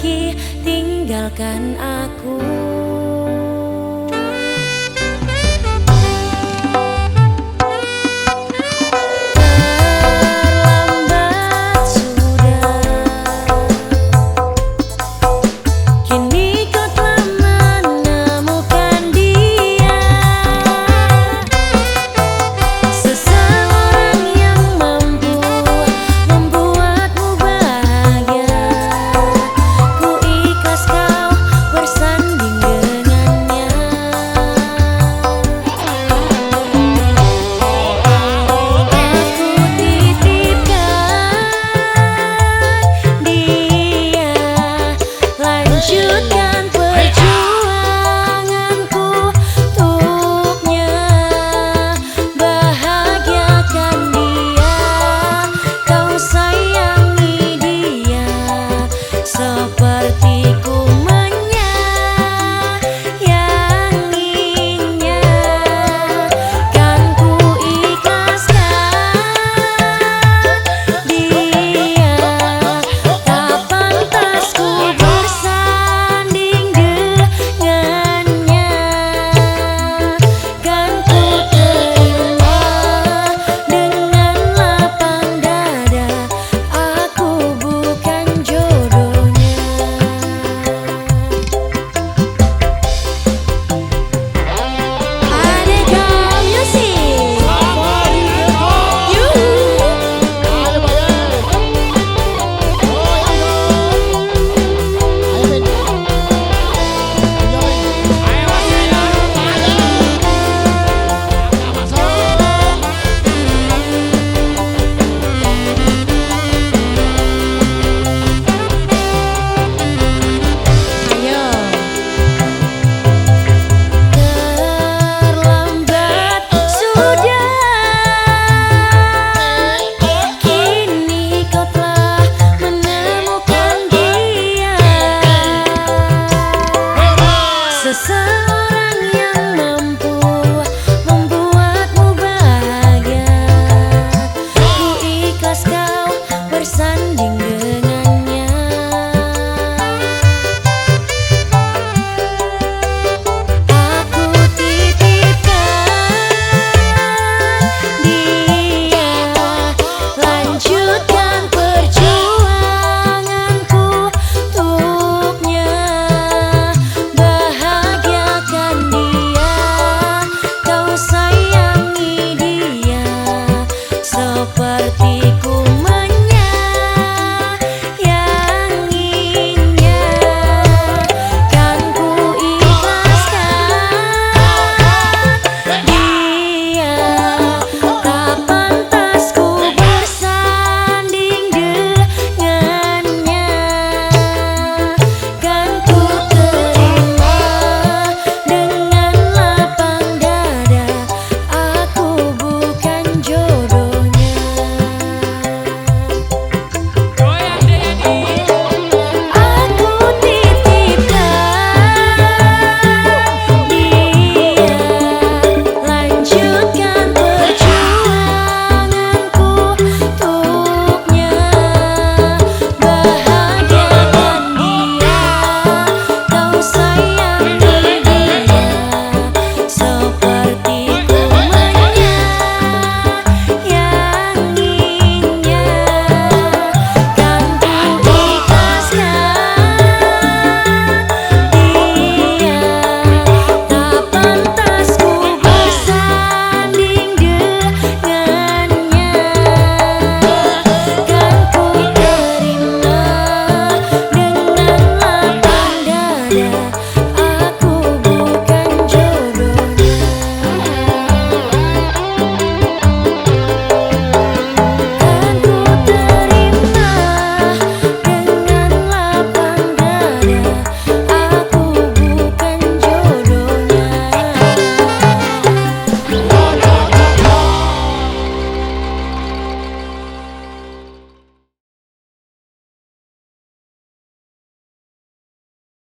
pergi tinggalkan aku.